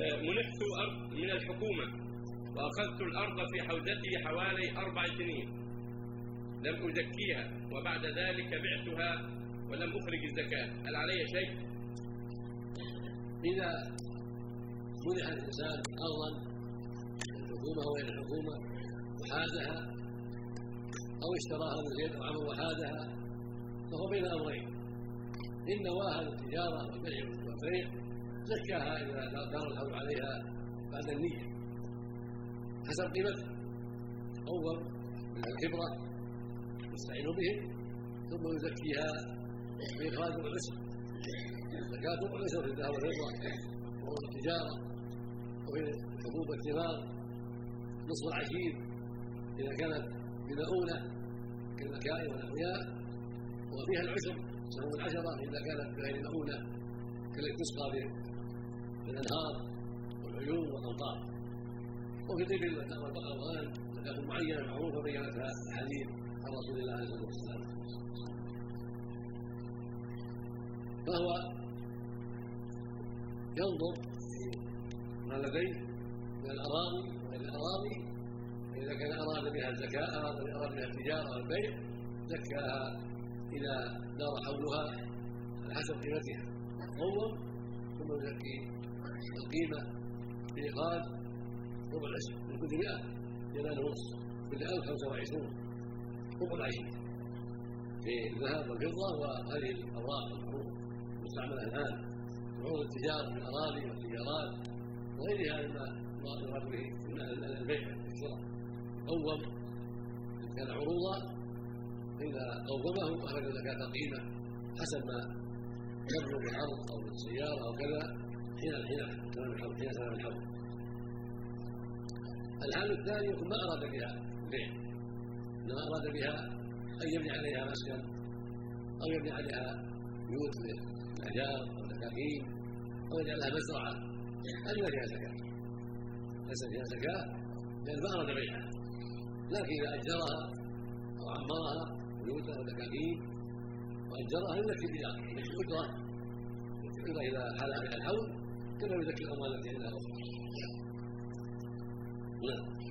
منحت أرض من الحكومة وأخذت الأرض في حوزتي حوالي أربع سنين. لم أزكيها وبعد ذلك بعتها ولم أخرج الزكاة. هل علي شيء؟ إذا منح الإنسان أرضا من الحكومة أو غير الحكومة وحازها أو اشتراها من زيد أو عمر وحازها فهو بين أمرين. إن نواها للتجارة والبيع والبيع زكاها إذا دار الحول عليها بعد النية. حسب قيمتها. أول من الكبرة يستعين بهم ثم يزكيها بإخراج العسر. زكاة العسر في الذهب والفضة وهو التجارة وفي حبوب الثمار نصف العشير إذا كانت بمؤونة كالمكائن والأحياء وفيها العشر سهم العشرة إذا كانت بغير مؤونة كالتي تسقى الإنهار والعيون والامطار وفي الابل والبقر والغنم زكاه معينة معروفة بينتها احاديث عن رسول الله عليه الصلاة والسلام. فهو ينظر ما لديه من الأراضي وغير الأراضي فاذا كان أراد بها الزكاة أراد بها التجارة والبيع زكاها اذا دار حولها على حسب قيمتها. اول ثم يزكي القيمة بإخراج ربع العشر. من كل 100 ينال نصف كل 1000 25 ربع العشر. في الذهب والفضة وهذه الأوراق المستعملة الآن. عروض التجارة في الأراضي والتجارات وغيرها مما يراد به البيع والشراء. قوم. إن كان عروضا إذا قومه أخرج زكاة قيمة حسب ما يبلغ بالعرض أو بالسيارة أو كذا حين حين تمام الحول حين تمام الحول الحال الثاني يكون ما أراد بها البيع. إنما أراد بها أن يبني عليها مسكن أو يبني عليها بيوت للأحجار أو الدكاكين أو يجعلها مزرعة. هذه ما فيها زكاة. ليس فيها زكاة لأن ما أراد بيعها. لكن إذا أجرها أو عمرها بيوتا ودكاكين واجرها يزكي بها اجره إذا حال عليها الحول كما يذكر الاموال التي عندها أخرى نعم.